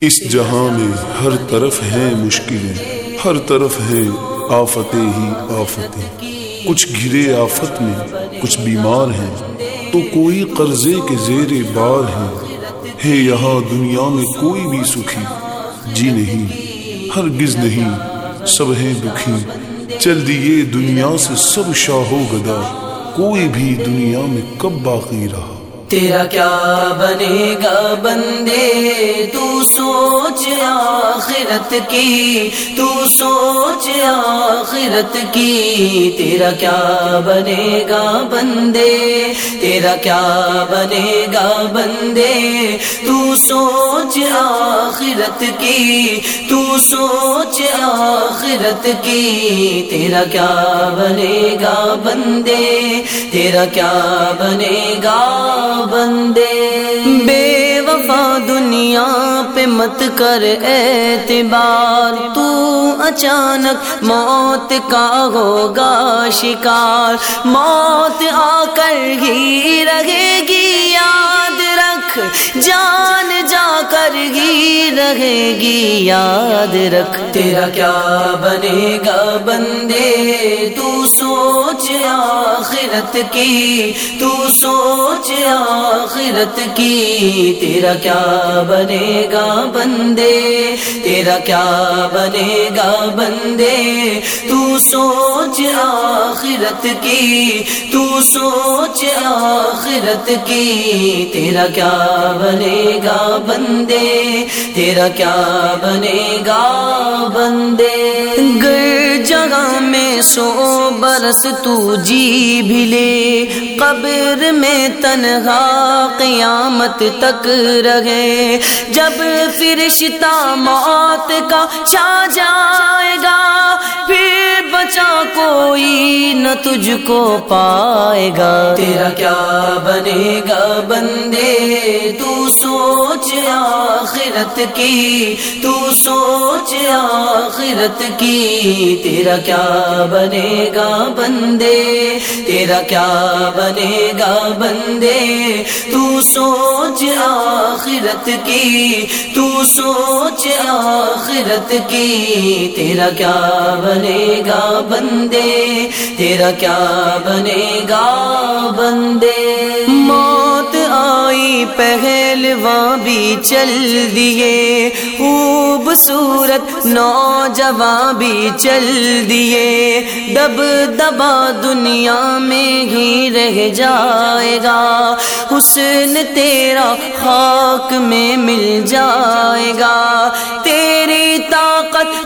اس جہاں میں ہر طرف ہیں مشکلیں، ہر طرف ہیں آفتیں ہی آفتیں۔ کچھ گرے آفت میں، کچھ بیمار ہیں، تو کوئی قرضے کے زیر بار ہیں۔ ہے یہاں دنیا میں کوئی بھی سکھی جی نہیں ہر گز نہیں، سب ہیں دکھی چل دیے دنیا سے سب شاہو گدا، کوئی بھی دنیا میں کب باقی رہا۔ تیرا کیا بنے گا بندے؟ تو سوچ آخرت کی، تو سوچ آخرت کی۔ تیرا کیا بنے گا بندے؟ تیرا کیا بنے گا بندے؟ تو سوچ آخرت کی، تو سوچ آخرت کی۔ تیرا کیا بنے گا بندے؟ تیرا کیا بنے گا بندے بے وفا دنیا پہ مت کر اعتبار۔ تو اچانک موت کا ہوگا شکار۔ موت آ کر ہی رہے گی یاد۔ رکھ، جان جا کر ہی رہے گی، یاد رکھ۔ تیرا کیا بنے گا بندے؟ تو سوچ آخرت کی، تو سوچ آخرت کی۔ تیرا کیا بنے گا بندے؟ تیرا کیا بنے گا بندے؟ تو سوچ آخرت کی، تو سوچ آخرت کی۔ تیرا کیا بنے گا بندے تیرا کیا بنے گا بندے؟ گئے جگہ میں سو برس تو جی بھی لے۔ قبر میں تنہا قیامت تک رہے۔ جب فرشتہ موت کا چھا جائے گا، پھر بچا کوئی نہ تجھ کو پائے گا۔ تیرا کیا بنے گا بندے؟ تو سوچ آخرت کی، تو سوچ آخرت کی۔ تیرا کیا بنے گا بندے؟ تیرا کیا بنے گا بندے؟ تو سوچ آخرت کی، تو سوچ آخرت کی، تیرا کیا بنے گا بندے؟ تیرا کیا بنے گا بندے؟ موت آئی پہلواں بھی چل دیے، خوبصورت نوجوان بھی چل دیے۔ دب دبا دنیا میں ہی رہ جائے گا، حسن تیرا خاک میں مل جائے گا۔ تیری طاقت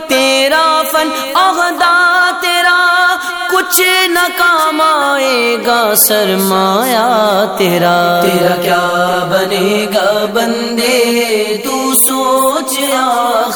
کچھ نہ کام آئے گا سرمایا تیرا۔ تیرا کیا بنے گا بندے؟ تو سوچ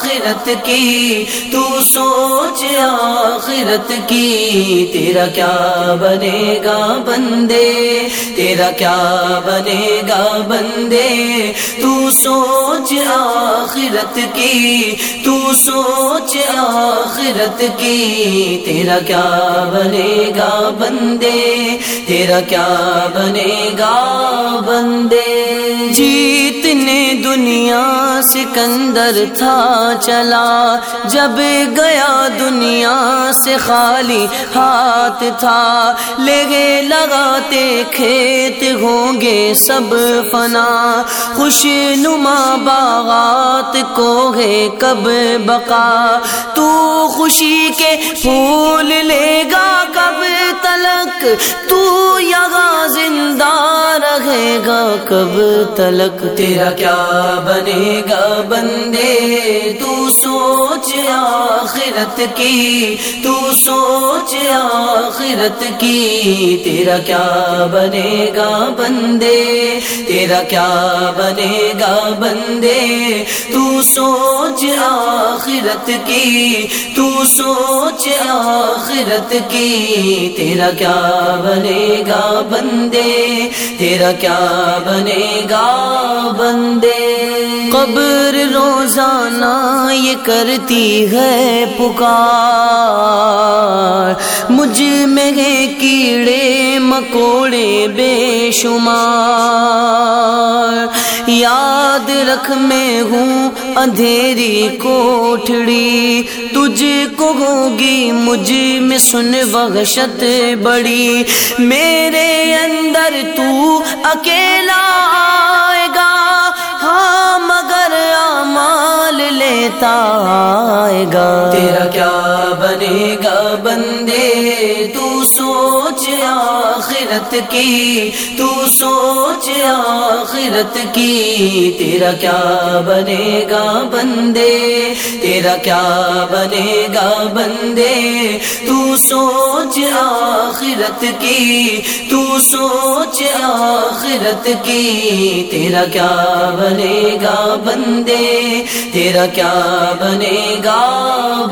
آخرت کی، تو سوچ آخرت کی، تیرا کیا بنے گا بندے؟ تیرا کیا بنے گا بندے؟ تو سوچ آخرت کی، تو سوچ آخرت کی، تیرا کیا بنے گا بندے؟ تیرا کیا بنے گا بندے؟ جیتنے دنیا سکندر تھا چلا۔ جب گیا دنیا سے خالی ہاتھ تھا۔ لے گے لگاتے کھیت ہوں گے سب فنا خوش نما باغات کو ہے کب بقا تو خوشی کے پھول لے گا کب تلک تو یہاں زندہ رہے گا کب تلک تیرا کیا بنے گا بندے تو سوچ آخرت کی تو سوچ آخرت کی تیرا کیا بنے گا بندے تیرا کیا بنے گا بندے؟ تو سوچ آخرت کی تو سوچ آخرت کی، تیرا کیا بنے گا بندے؟ تیرا کیا بنے گا بندے؟ قبر روزانہ یہ کرتی ہے پکار۔ مجھ میں ہے کیڑے، مکوڑے بے شمار۔ یاد رکھ میں ہوں اندھیری کوٹڑی تجھ کو ہوگی مجھ میں سن وحشت بڑی۔ میرے اندر تو اکیلا آئے گا ہاں مگر مال لیتا آئے گا۔ تیرا کیا بنے گا بندے؟ تو سوچ آخرت کی، تو سوچ آخرت کی، تیرا کیا بنے گا بندے؟ تیرا کیا بنے گا بندے؟ تو سوچ آخرت کی، تو سوچ آخرت کی، تیرا کیا بنے گا بندے؟ تیرا کیا بنے گا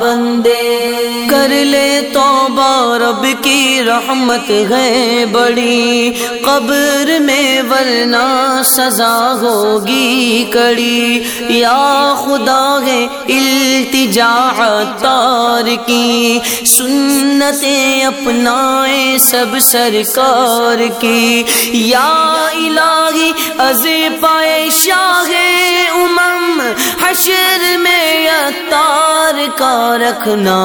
بندے؟ کر لے تو رب کی رحمت ہے بڑی۔ قبر میں ورنہ سزا ہوگی کڑی۔ یا خدا ہے التجا تار کی۔ سنتیں اپنائے سب سرکار کی۔ یا الہی از پائے شاہ امم، حشر میں اتار کا رکھنا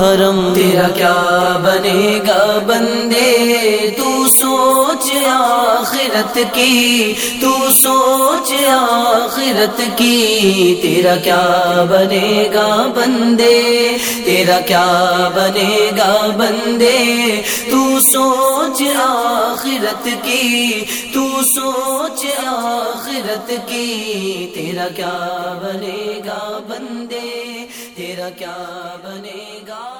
بھرم تیرا کیا بنے گا بندے؟ تو سوچ آخرت کی، تو سوچ آخرت کی۔ تیرا کیا بنے گا بندے؟ تیرا کیا بنے گا بندے؟ تو سوچ آخرت کی، تو سوچ آخرت کی۔ تیرا کیا بنے گا بندے؟ کیا بنے گا؟